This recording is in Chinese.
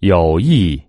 有意。